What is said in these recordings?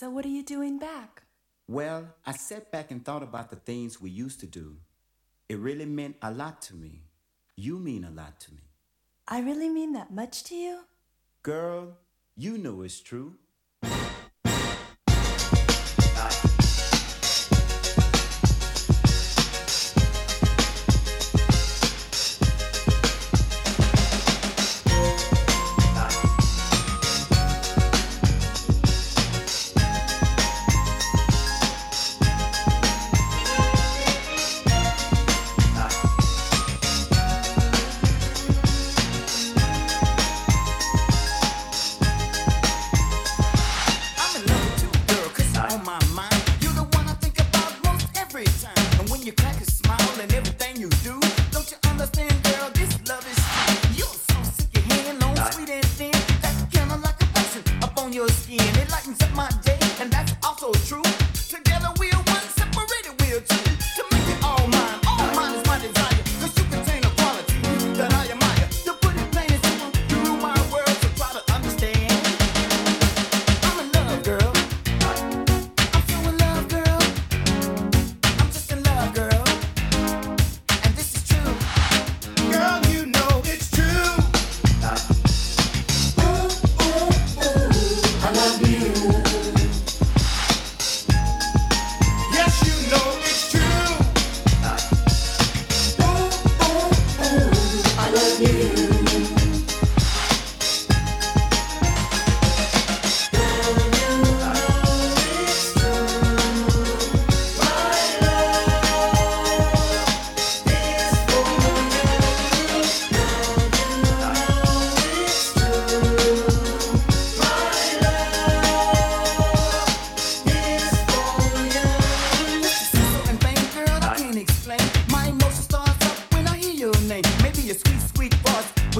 So, what are you doing back? Well, I sat back and thought about the things we used to do. It really meant a lot to me. You mean a lot to me. I really mean that much to you? Girl, you know it's true.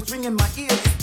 was ringing my ears.